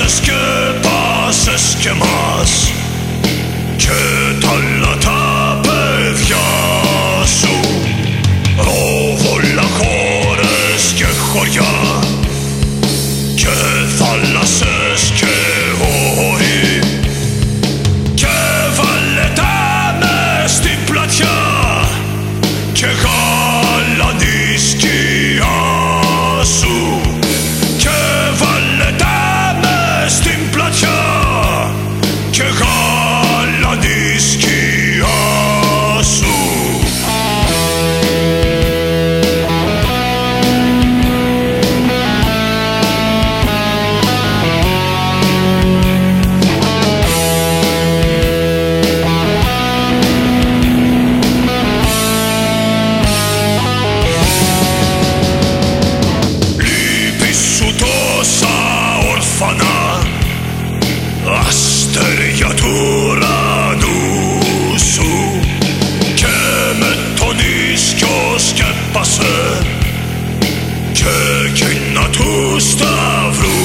Jesus good. qui n'a tout stavrou.